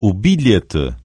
o bilhete.